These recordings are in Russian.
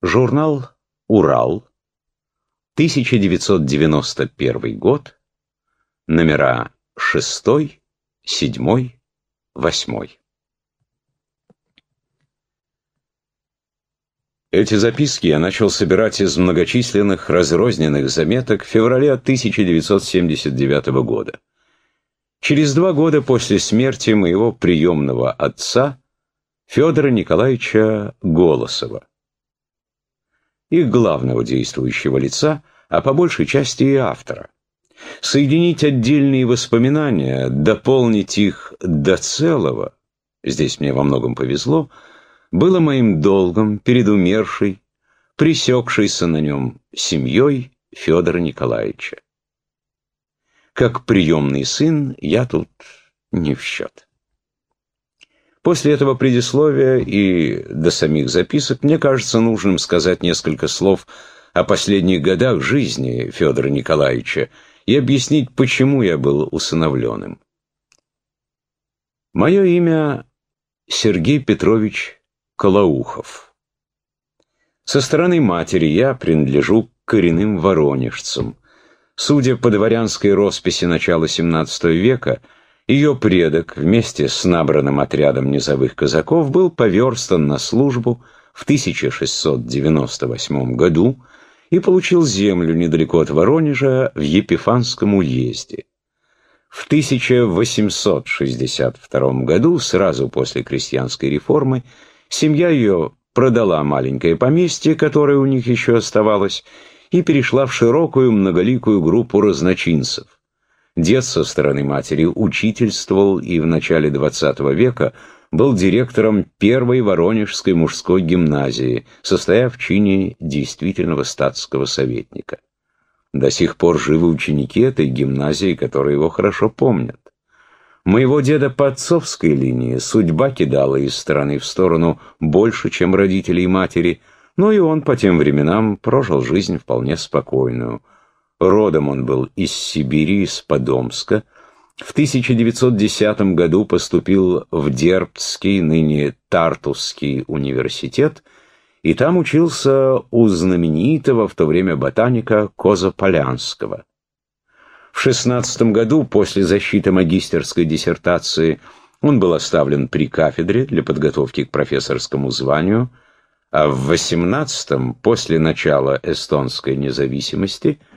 Журнал «Урал», 1991 год, номера 6, 7, 8. Эти записки я начал собирать из многочисленных разрозненных заметок в феврале 1979 года. Через два года после смерти моего приемного отца Федора Николаевича Голосова их главного действующего лица, а по большей части и автора. Соединить отдельные воспоминания, дополнить их до целого, здесь мне во многом повезло, было моим долгом перед умершей, пресекшейся на нем семьей Федора Николаевича. Как приемный сын я тут не в счет. После этого предисловия и до самих записок мне кажется нужным сказать несколько слов о последних годах жизни Федора Николаевича и объяснить, почему я был усыновленным. Мое имя Сергей Петрович Колоухов. Со стороны матери я принадлежу к коренным воронежцам. Судя по дворянской росписи начала XVII века, ее предок вместе с набранным отрядом низовых казаков был поверстан на службу в 1698 году и получил землю недалеко от Воронежа в Епифанском уезде. В 1862 году, сразу после крестьянской реформы, семья ее продала маленькое поместье, которое у них еще оставалось, и перешла в широкую многоликую группу разночинцев. Дед со стороны матери учительствовал и в начале XX века был директором первой Воронежской мужской гимназии, состояв в чине действительного статского советника. До сих пор живы ученики этой гимназии, которые его хорошо помнят. Моего деда по отцовской линии судьба кидала из стороны в сторону больше, чем родителей матери, но и он по тем временам прожил жизнь вполне спокойную – Родом он был из Сибири, из Подомска. В 1910 году поступил в Дербцкий, ныне Тартусский университет, и там учился у знаменитого в то время ботаника Коза Полянского. В 16 году, после защиты магистерской диссертации, он был оставлен при кафедре для подготовки к профессорскому званию, а в 18 после начала эстонской независимости –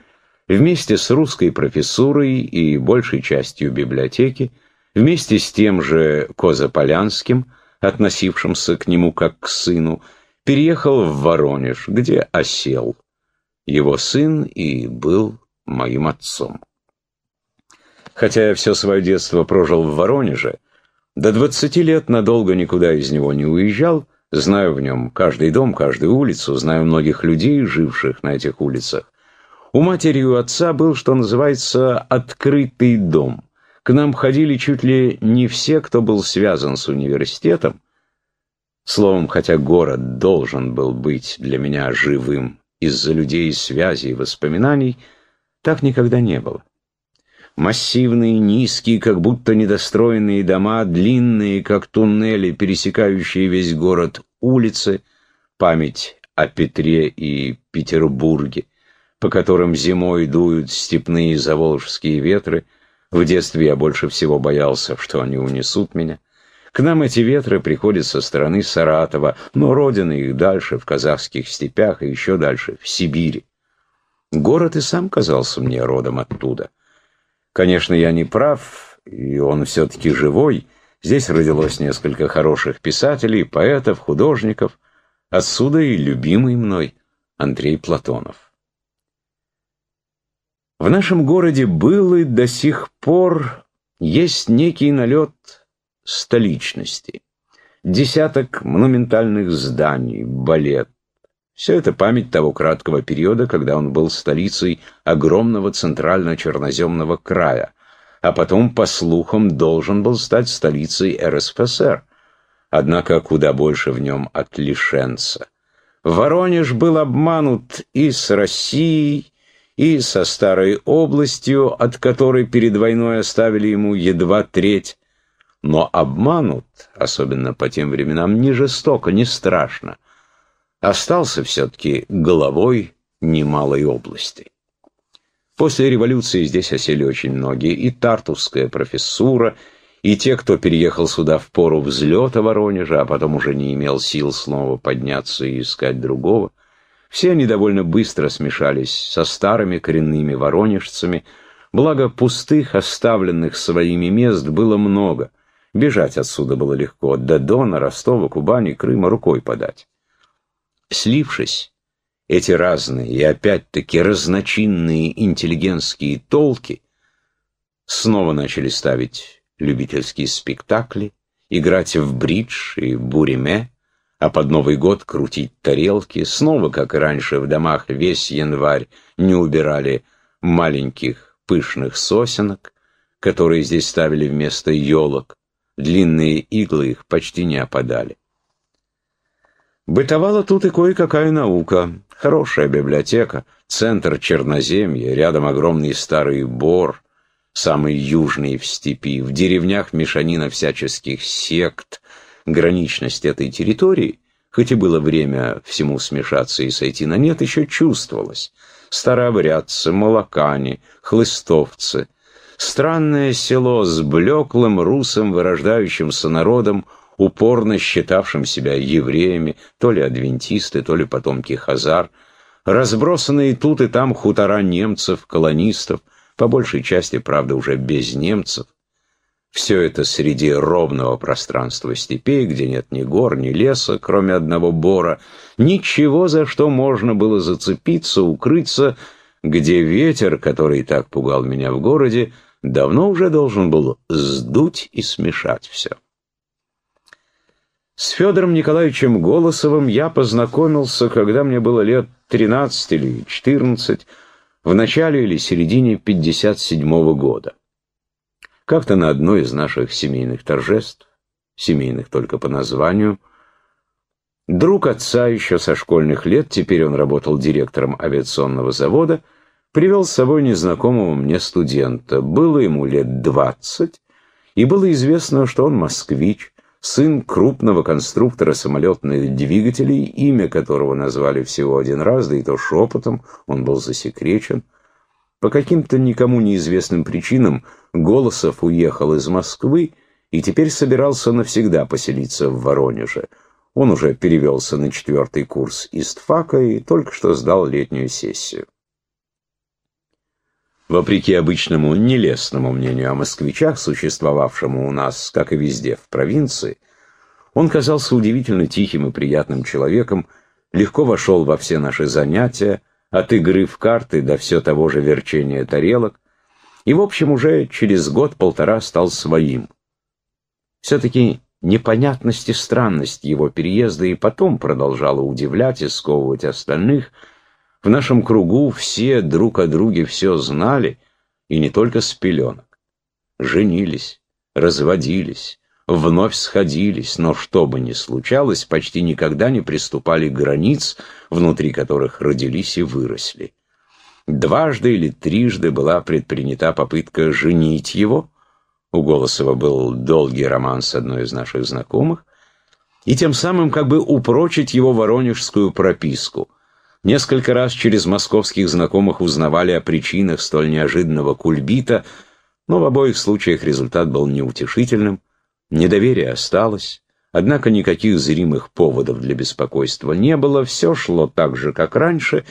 вместе с русской профессурой и большей частью библиотеки, вместе с тем же Козаполянским, относившимся к нему как к сыну, переехал в Воронеж, где осел. Его сын и был моим отцом. Хотя я все свое детство прожил в Воронеже, до двадцати лет надолго никуда из него не уезжал, знаю в нем каждый дом, каждую улицу, знаю многих людей, живших на этих улицах, у матери и у отца был, что называется, открытый дом. К нам ходили чуть ли не все, кто был связан с университетом. Словом, хотя город должен был быть для меня живым из-за людей, связей и воспоминаний, так никогда не было. Массивные, низкие, как будто недостроенные дома, длинные, как туннели, пересекающие весь город, улицы, память о Петре и Петербурге, по которым зимой дуют степные заволжские ветры. В детстве я больше всего боялся, что они унесут меня. К нам эти ветры приходят со стороны Саратова, но родина их дальше, в казахских степях и еще дальше, в Сибири. Город и сам казался мне родом оттуда. Конечно, я не прав, и он все-таки живой. Здесь родилось несколько хороших писателей, поэтов, художников. Отсюда и любимый мной Андрей Платонов. В нашем городе был и до сих пор есть некий налет столичности. Десяток монументальных зданий, балет. Все это память того краткого периода, когда он был столицей огромного центрально-черноземного края, а потом, по слухам, должен был стать столицей РСФСР. Однако куда больше в нем от лишенца. Воронеж был обманут и с Россией, и со старой областью, от которой перед войной оставили ему едва треть, но обманут, особенно по тем временам, не жестоко, не страшно, остался все-таки головой немалой области. После революции здесь осели очень многие, и тартусская профессура, и те, кто переехал сюда в пору взлета Воронежа, а потом уже не имел сил снова подняться и искать другого, все они довольно быстро смешались со старыми коренными воронежцами, благо пустых, оставленных своими мест было много. Бежать отсюда было легко, до Дона, Ростова, Кубани, Крыма рукой подать. Слившись, эти разные и опять-таки разночинные интеллигентские толки снова начали ставить любительские спектакли, играть в бридж и буриме, а под Новый год крутить тарелки, снова, как и раньше, в домах весь январь не убирали маленьких пышных сосенок, которые здесь ставили вместо елок, длинные иглы их почти не опадали. Бытовала тут и кое-какая наука, хорошая библиотека, центр Черноземья, рядом огромный старый бор, самый южный в степи, в деревнях мешанина всяческих сект, граничность этой территории, хоть и было время всему смешаться и сойти на нет, еще чувствовалось. Старообрядцы, молокане, хлыстовцы, странное село с блеклым русым вырождающимся народом, упорно считавшим себя евреями, то ли адвентисты, то ли потомки хазар, разбросанные тут и там хутора немцев, колонистов, по большей части, правда, уже без немцев. Все это среди ровного пространства степей, где нет ни гор, ни леса, кроме одного бора, ничего, за что можно было зацепиться, укрыться, где ветер, который так пугал меня в городе, давно уже должен был сдуть и смешать все. С Федором Николаевичем Голосовым я познакомился, когда мне было лет 13 или 14, в начале или середине 57 -го года. Как-то на одной из наших семейных торжеств, семейных только по названию, друг отца еще со школьных лет, теперь он работал директором авиационного завода, привел с собой незнакомого мне студента. Было ему лет двадцать, и было известно, что он москвич, сын крупного конструктора самолетных двигателей, имя которого назвали всего один раз, да и то шепотом, он был засекречен. По каким-то никому неизвестным причинам Голосов уехал из Москвы и теперь собирался навсегда поселиться в Воронеже. Он уже перевелся на четвертый курс истфака и только что сдал летнюю сессию. Вопреки обычному нелестному мнению о москвичах, существовавшему у нас, как и везде в провинции, он казался удивительно тихим и приятным человеком, легко вошел во все наши занятия, от игры в карты до все того же верчения тарелок, и, в общем, уже через год-полтора стал своим. Все-таки непонятность и странность его переезда и потом продолжала удивлять и сковывать остальных – в нашем кругу все друг о друге все знали, и не только с пеленок. Женились, разводились, вновь сходились, но что бы ни случалось, почти никогда не приступали к границ, внутри которых родились и выросли. Дважды или трижды была предпринята попытка женить его, у Голосова был долгий роман с одной из наших знакомых, и тем самым как бы упрочить его воронежскую прописку — Несколько раз через московских знакомых узнавали о причинах столь неожиданного кульбита, но в обоих случаях результат был неутешительным. Недоверие осталось, однако никаких зримых поводов для беспокойства не было, все шло так же, как раньше,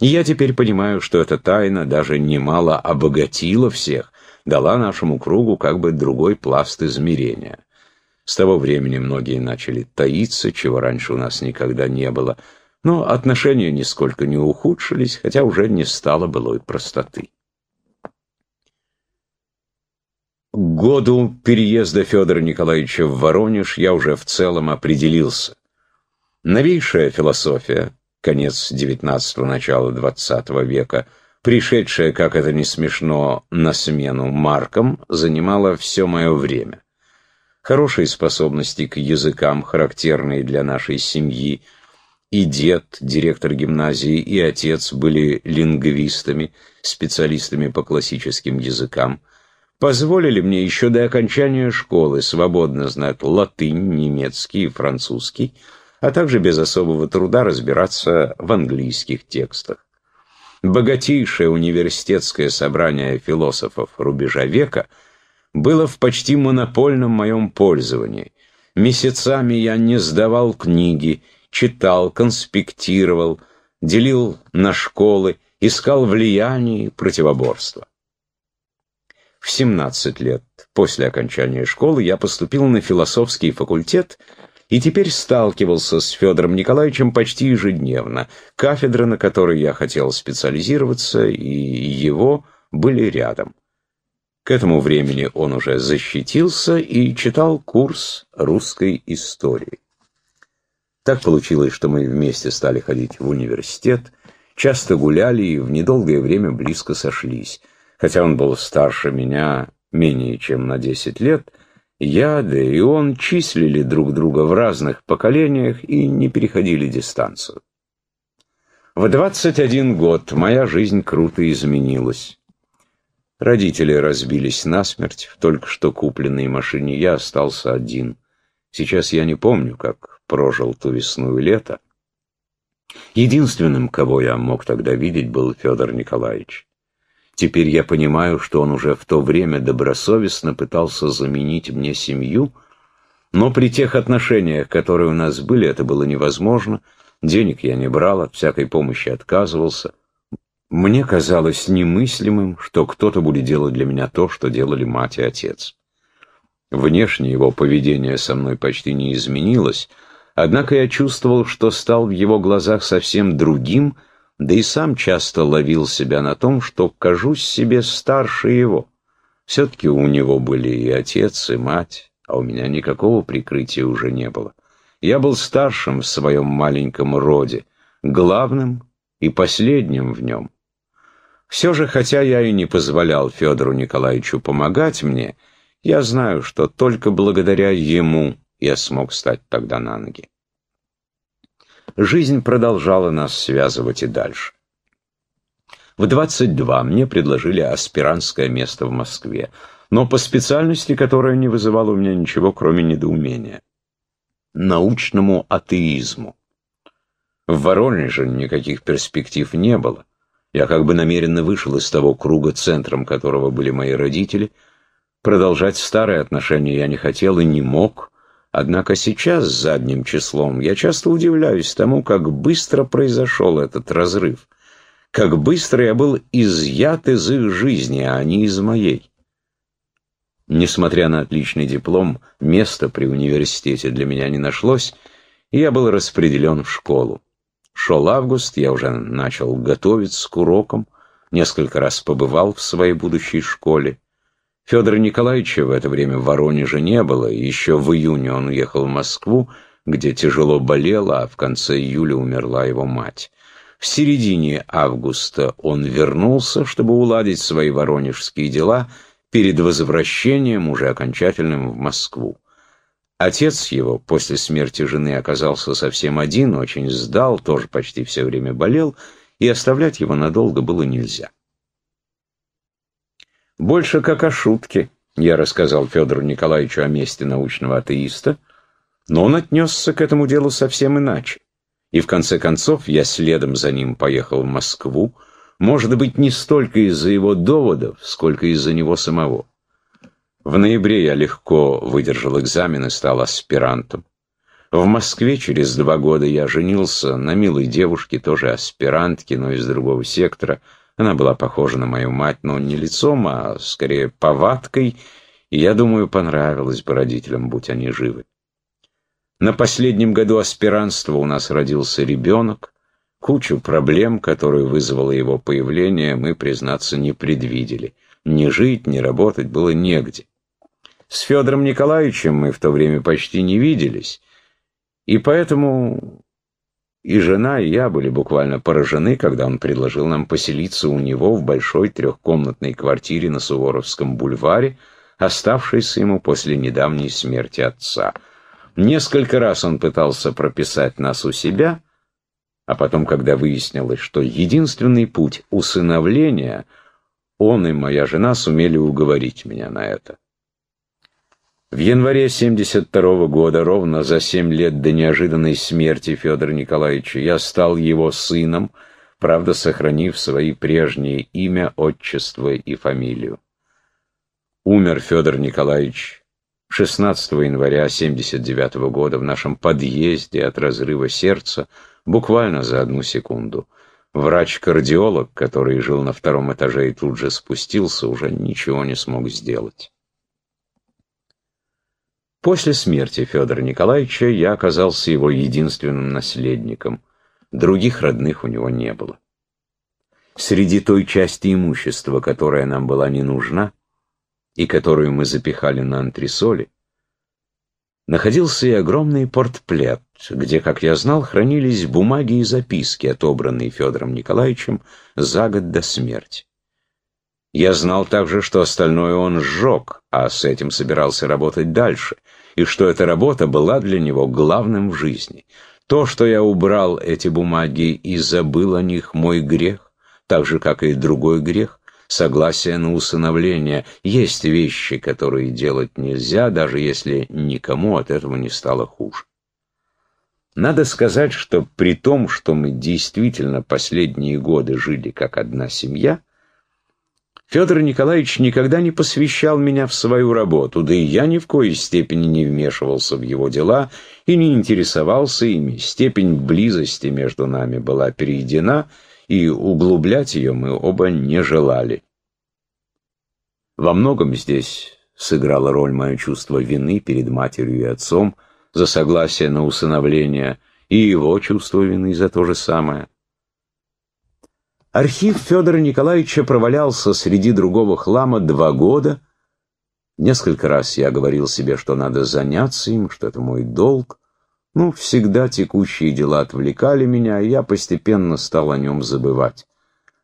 и я теперь понимаю, что эта тайна даже немало обогатила всех, дала нашему кругу как бы другой пласт измерения. С того времени многие начали таиться, чего раньше у нас никогда не было — но отношения нисколько не ухудшились, хотя уже не стало былой простоты. К году переезда Федора Николаевича в Воронеж я уже в целом определился. Новейшая философия, конец XIX – начало XX века, пришедшая, как это не смешно, на смену маркам, занимала все мое время. Хорошие способности к языкам, характерные для нашей семьи – и дед, директор гимназии, и отец были лингвистами, специалистами по классическим языкам, позволили мне еще до окончания школы свободно знать латынь, немецкий и французский, а также без особого труда разбираться в английских текстах. Богатейшее университетское собрание философов рубежа века было в почти монопольном моем пользовании. Месяцами я не сдавал книги, читал, конспектировал, делил на школы, искал влияние и противоборства. В 17 лет после окончания школы я поступил на философский факультет и теперь сталкивался с Федором Николаевичем почти ежедневно. Кафедра, на которой я хотел специализироваться, и его были рядом. К этому времени он уже защитился и читал курс русской истории. Так получилось, что мы вместе стали ходить в университет, часто гуляли и в недолгое время близко сошлись. Хотя он был старше меня менее чем на 10 лет, я, да и он числили друг друга в разных поколениях и не переходили дистанцию. В 21 год моя жизнь круто изменилась. Родители разбились насмерть, в только что купленной машине я остался один. Сейчас я не помню, как прожил ту весну и лето. Единственным, кого я мог тогда видеть, был Федор Николаевич. Теперь я понимаю, что он уже в то время добросовестно пытался заменить мне семью, но при тех отношениях, которые у нас были, это было невозможно. Денег я не брал, от всякой помощи отказывался. Мне казалось немыслимым, что кто-то будет делать для меня то, что делали мать и отец. Внешне его поведение со мной почти не изменилось, однако я чувствовал, что стал в его глазах совсем другим — да и сам часто ловил себя на том, что кажусь себе старше его. Все-таки у него были и отец, и мать, а у меня никакого прикрытия уже не было. Я был старшим в своем маленьком роде, главным и последним в нем. Все же, хотя я и не позволял Федору Николаевичу помогать мне, я знаю, что только благодаря ему я смог стать тогда на ноги жизнь продолжала нас связывать и дальше. В 22 мне предложили аспирантское место в Москве, но по специальности, которая не вызывала у меня ничего, кроме недоумения. Научному атеизму. В Воронеже никаких перспектив не было. Я как бы намеренно вышел из того круга, центром которого были мои родители. Продолжать старые отношения я не хотел и не мог, Однако сейчас, задним числом, я часто удивляюсь тому, как быстро произошел этот разрыв, как быстро я был изъят из их жизни, а не из моей. Несмотря на отличный диплом, места при университете для меня не нашлось, и я был распределен в школу. Шел август, я уже начал готовиться к урокам, несколько раз побывал в своей будущей школе. Федора Николаевича в это время в Воронеже не было, еще в июне он уехал в Москву, где тяжело болел, а в конце июля умерла его мать. В середине августа он вернулся, чтобы уладить свои воронежские дела перед возвращением, уже окончательным, в Москву. Отец его после смерти жены оказался совсем один, очень сдал, тоже почти все время болел, и оставлять его надолго было нельзя. Больше как о шутке. Я рассказал Федору Николаевичу о месте научного атеиста, но он отнесся к этому делу совсем иначе. И в конце концов я следом за ним поехал в Москву, может быть, не столько из-за его доводов, сколько из-за него самого. В ноябре я легко выдержал экзамен и стал аспирантом. В Москве через два года я женился на милой девушке, тоже аспирантке, но из другого сектора, она была похожа на мою мать, но не лицом, а скорее повадкой, и, я думаю, понравилась бы родителям, будь они живы. На последнем году аспирантства у нас родился ребенок. Кучу проблем, которые вызвало его появление, мы, признаться, не предвидели. Ни жить, ни работать было негде. С Федором Николаевичем мы в то время почти не виделись, и поэтому и жена, и я были буквально поражены, когда он предложил нам поселиться у него в большой трехкомнатной квартире на Суворовском бульваре, оставшейся ему после недавней смерти отца. Несколько раз он пытался прописать нас у себя, а потом, когда выяснилось, что единственный путь усыновления, он и моя жена сумели уговорить меня на это. В январе 72 года, ровно за семь лет до неожиданной смерти Федора Николаевича, я стал его сыном, правда, сохранив свои прежние имя, отчество и фамилию. Умер Федор Николаевич 16 января 79 года в нашем подъезде от разрыва сердца, буквально за одну секунду. Врач-кардиолог, который жил на втором этаже и тут же спустился, уже ничего не смог сделать. После смерти Федора Николаевича я оказался его единственным наследником. Других родных у него не было. Среди той части имущества, которая нам была не нужна, и которую мы запихали на антресоли, находился и огромный портплет, где, как я знал, хранились бумаги и записки, отобранные Федором Николаевичем за год до смерти. Я знал также, что остальное он сжег, а с этим собирался работать дальше, и что эта работа была для него главным в жизни. То, что я убрал эти бумаги и забыл о них, мой грех, так же, как и другой грех, согласие на усыновление. Есть вещи, которые делать нельзя, даже если никому от этого не стало хуже. Надо сказать, что при том, что мы действительно последние годы жили как одна семья, Федор Николаевич никогда не посвящал меня в свою работу, да и я ни в коей степени не вмешивался в его дела и не интересовался ими. Степень близости между нами была перейдена, и углублять ее мы оба не желали. Во многом здесь сыграло роль мое чувство вины перед матерью и отцом за согласие на усыновление, и его чувство вины за то же самое. Архив Федора Николаевича провалялся среди другого хлама два года. Несколько раз я говорил себе, что надо заняться им, что это мой долг. Ну, всегда текущие дела отвлекали меня, и я постепенно стал о нем забывать.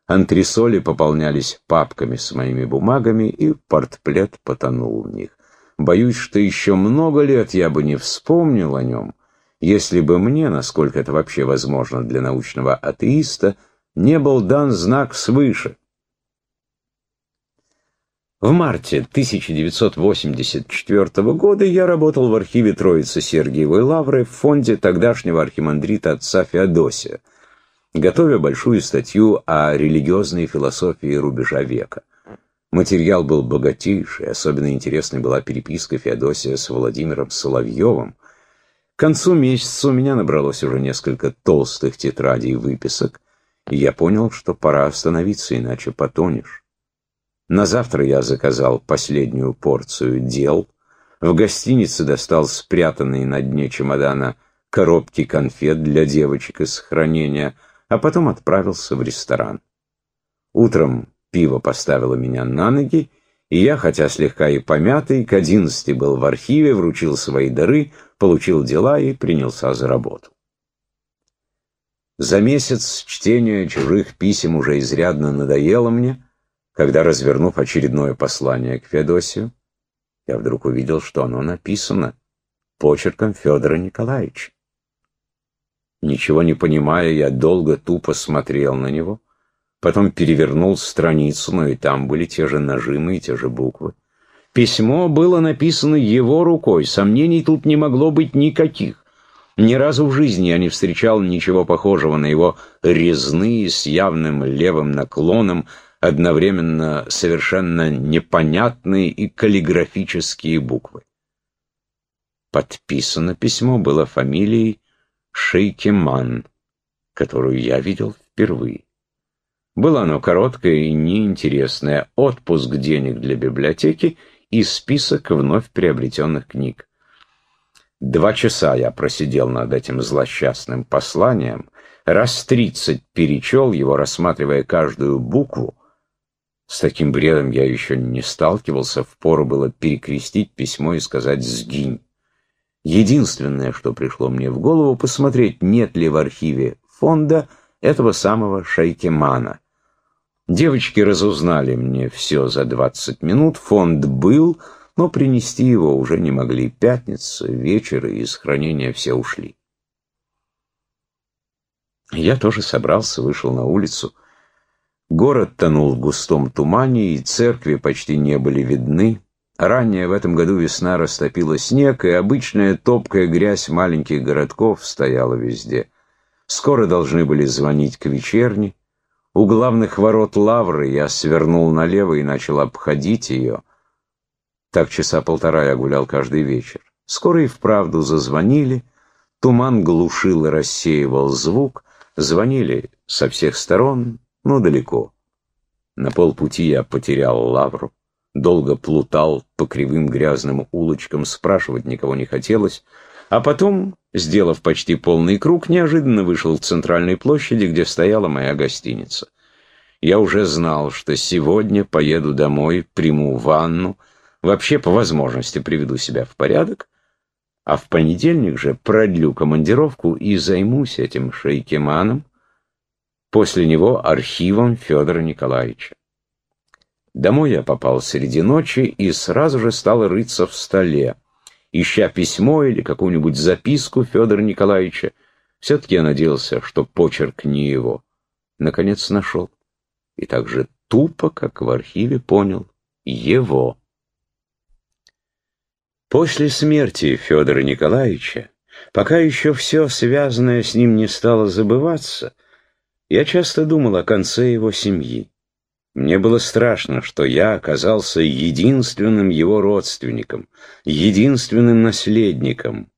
Антресоли пополнялись папками с моими бумагами, и портплет потонул в них. Боюсь, что еще много лет я бы не вспомнил о нем, если бы мне, насколько это вообще возможно для научного атеиста, не был дан знак свыше. В марте 1984 года я работал в архиве Троицы Сергиевой Лавры в фонде тогдашнего архимандрита отца Феодосия, готовя большую статью о религиозной философии рубежа века. Материал был богатейший, особенно интересной была переписка Феодосия с Владимиром Соловьевым. К концу месяца у меня набралось уже несколько толстых тетрадей выписок, и я понял, что пора остановиться, иначе потонешь. На завтра я заказал последнюю порцию дел, в гостинице достал спрятанные на дне чемодана коробки конфет для девочек из хранения, а потом отправился в ресторан. Утром пиво поставило меня на ноги, и я, хотя слегка и помятый, к одиннадцати был в архиве, вручил свои дары, получил дела и принялся за работу. За месяц чтение чужих писем уже изрядно надоело мне, когда, развернув очередное послание к Феодосию, я вдруг увидел, что оно написано почерком Федора Николаевича. Ничего не понимая, я долго тупо смотрел на него, потом перевернул страницу, но и там были те же нажимы и те же буквы. Письмо было написано его рукой, сомнений тут не могло быть никаких. Ни разу в жизни я не встречал ничего похожего на его резные с явным левым наклоном, одновременно совершенно непонятные и каллиграфические буквы. Подписано письмо было фамилией Шейкеман, которую я видел впервые. Было оно короткое и неинтересное, отпуск денег для библиотеки и список вновь приобретенных книг. Два часа я просидел над этим злосчастным посланием, раз тридцать перечел его, рассматривая каждую букву. С таким бредом я еще не сталкивался, впору было перекрестить письмо и сказать «сгинь». Единственное, что пришло мне в голову, посмотреть, нет ли в архиве фонда этого самого Шайкемана. Девочки разузнали мне все за двадцать минут, фонд был — но принести его уже не могли. Пятница, вечер, и из хранения все ушли. Я тоже собрался, вышел на улицу. Город тонул в густом тумане, и церкви почти не были видны. Ранняя в этом году весна растопила снег, и обычная топкая грязь маленьких городков стояла везде. Скоро должны были звонить к вечерне. У главных ворот Лавры я свернул налево и начал обходить ее. Так часа полтора я гулял каждый вечер. Скоро и вправду зазвонили, туман глушил и рассеивал звук, звонили со всех сторон, но далеко. На полпути я потерял Лавру, долго плутал по кривым грязным улочкам, спрашивать никого не хотелось, а потом, сделав почти полный круг, неожиданно вышел к центральной площади, где стояла моя гостиница. Я уже знал, что сегодня поеду домой, приму ванну, вообще по возможности приведу себя в порядок, а в понедельник же продлю командировку и займусь этим шейкеманом, после него архивом Федора Николаевича. Домой я попал среди ночи и сразу же стал рыться в столе ища письмо или какую-нибудь записку Федора Николаевича. Все-таки я надеялся, что почерк не его. Наконец нашел. И так же тупо, как в архиве, понял — его. После смерти Федора Николаевича, пока еще все связанное с ним не стало забываться, я часто думал о конце его семьи. Мне было страшно, что я оказался единственным его родственником, единственным наследником.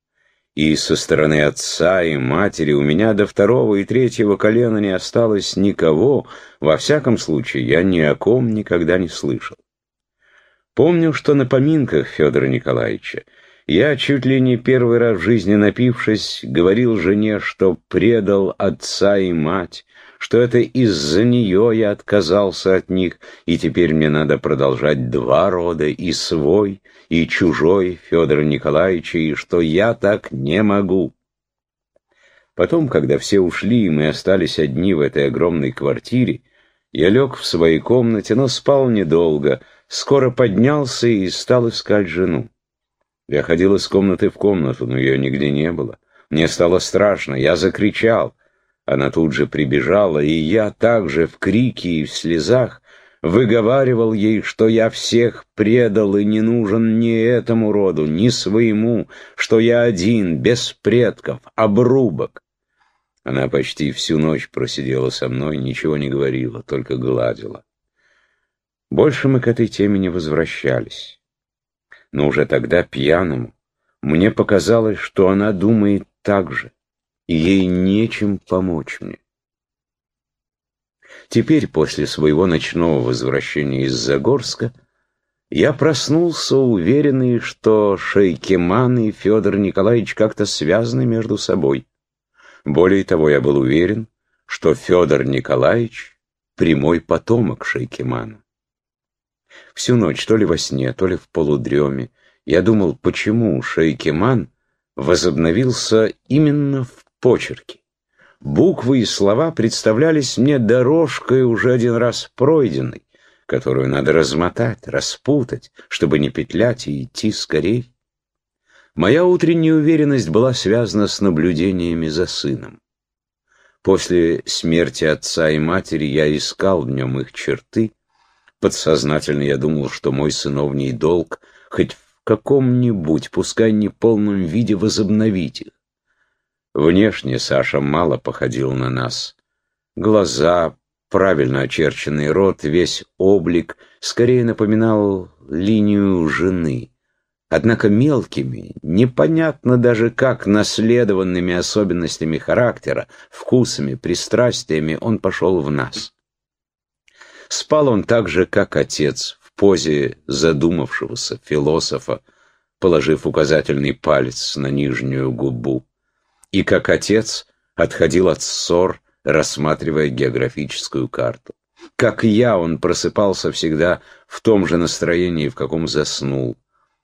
И со стороны отца и матери у меня до второго и третьего колена не осталось никого, во всяком случае я ни о ком никогда не слышал. Помню, что на поминках Федора Николаевича я, чуть ли не первый раз в жизни напившись, говорил жене, что предал отца и мать, что это из-за нее я отказался от них, и теперь мне надо продолжать два рода, и свой, и чужой Федора Николаевича, и что я так не могу. Потом, когда все ушли, и мы остались одни в этой огромной квартире, я лег в своей комнате, но спал недолго, скоро поднялся и стал искать жену. Я ходил из комнаты в комнату, но ее нигде не было. Мне стало страшно, я закричал. Она тут же прибежала, и я также в крике и в слезах выговаривал ей, что я всех предал и не нужен ни этому роду, ни своему, что я один, без предков, обрубок. Она почти всю ночь просидела со мной, ничего не говорила, только гладила. Больше мы к этой теме не возвращались но уже тогда пьяному, мне показалось, что она думает так же, и ей нечем помочь мне. Теперь, после своего ночного возвращения из Загорска, я проснулся, уверенный, что Шейкеман и Федор Николаевич как-то связаны между собой. Более того, я был уверен, что Федор Николаевич — прямой потомок Шейкемана. Всю ночь, то ли во сне, то ли в полудреме, я думал, почему Шейкеман возобновился именно в почерке. Буквы и слова представлялись мне дорожкой уже один раз пройденной, которую надо размотать, распутать, чтобы не петлять и идти скорей. Моя утренняя уверенность была связана с наблюдениями за сыном. После смерти отца и матери я искал в нем их черты, Подсознательно я думал, что мой сыновний долг хоть в каком-нибудь, пускай не полном виде, возобновить их. Внешне Саша мало походил на нас. Глаза, правильно очерченный рот, весь облик скорее напоминал линию жены. Однако мелкими, непонятно даже как наследованными особенностями характера, вкусами, пристрастиями он пошел в нас. Спал он так же, как отец, в позе задумавшегося философа, положив указательный палец на нижнюю губу. И как отец отходил от ссор, рассматривая географическую карту. Как я, он просыпался всегда в том же настроении, в каком заснул.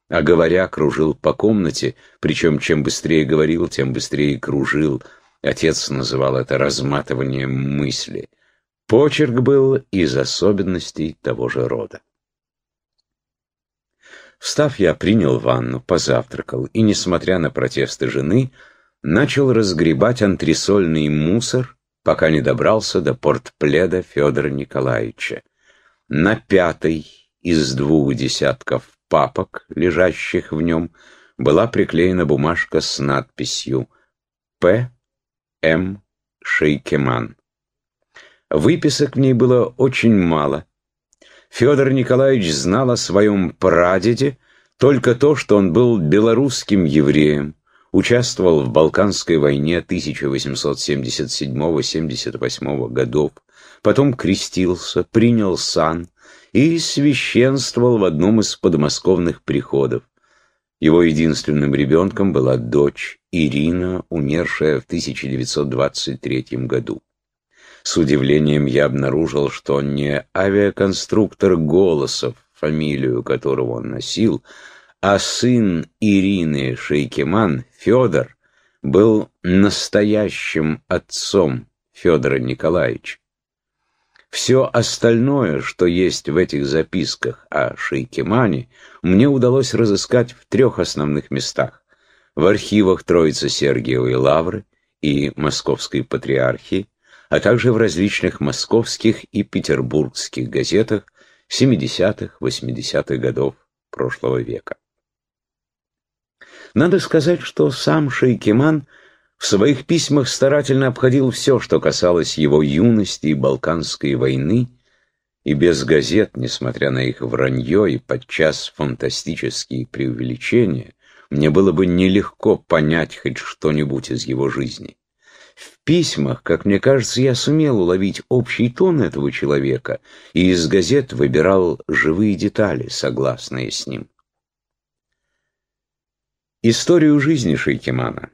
А говоря, кружил по комнате, причем чем быстрее говорил, тем быстрее кружил. Отец называл это разматыванием мысли. Почерк был из особенностей того же рода. Встав, я принял ванну, позавтракал и, несмотря на протесты жены, начал разгребать антресольный мусор, пока не добрался до портпледа Федора Николаевича. На пятый из двух десятков папок, лежащих в нем, была приклеена бумажка с надписью «П. М. Шейкеман». Выписок в ней было очень мало. Федор Николаевич знал о своем прадеде только то, что он был белорусским евреем, участвовал в Балканской войне 1877-78 годов, потом крестился, принял сан и священствовал в одном из подмосковных приходов. Его единственным ребенком была дочь Ирина, умершая в 1923 году. С удивлением я обнаружил, что не авиаконструктор Голосов, фамилию которого он носил, а сын Ирины Шейкеман, Федор, был настоящим отцом Федора Николаевича. Все остальное, что есть в этих записках о Шейкемане, мне удалось разыскать в трех основных местах. В архивах Троицы Сергиевой Лавры и Московской Патриархии, а также в различных московских и петербургских газетах 70-х, 80-х годов прошлого века. Надо сказать, что сам Шейкиман в своих письмах старательно обходил все, что касалось его юности и Балканской войны, и без газет, несмотря на их вранье и подчас фантастические преувеличения, мне было бы нелегко понять хоть что-нибудь из его жизни. В письмах, как мне кажется, я сумел уловить общий тон этого человека и из газет выбирал живые детали, согласные с ним. Историю жизни Шейкимана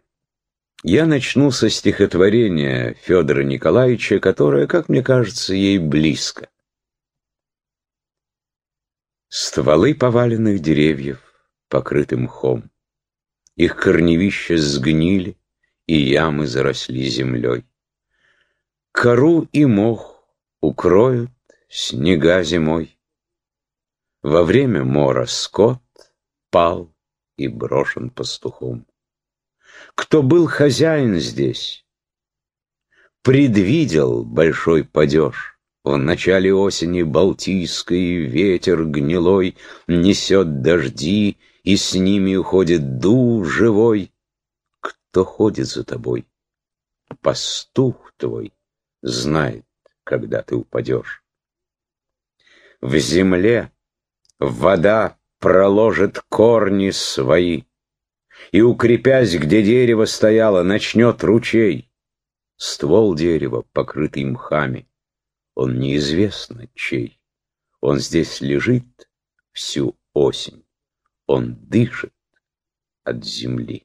я начну со стихотворения Федора Николаевича, которое, как мне кажется, ей близко. Стволы поваленных деревьев покрыты мхом. Их корневища сгнили, и ямы заросли землей. Кору и мох укроют снега зимой. Во время мора скот пал и брошен пастухом. Кто был хозяин здесь, предвидел большой падеж. В начале осени Балтийской ветер гнилой Несет дожди, и с ними уходит ду живой кто ходит за тобой. Пастух твой знает, когда ты упадешь. В земле вода проложит корни свои, И, укрепясь, где дерево стояло, начнет ручей. Ствол дерева, покрытый мхами, он неизвестно чей. Он здесь лежит всю осень, он дышит от земли.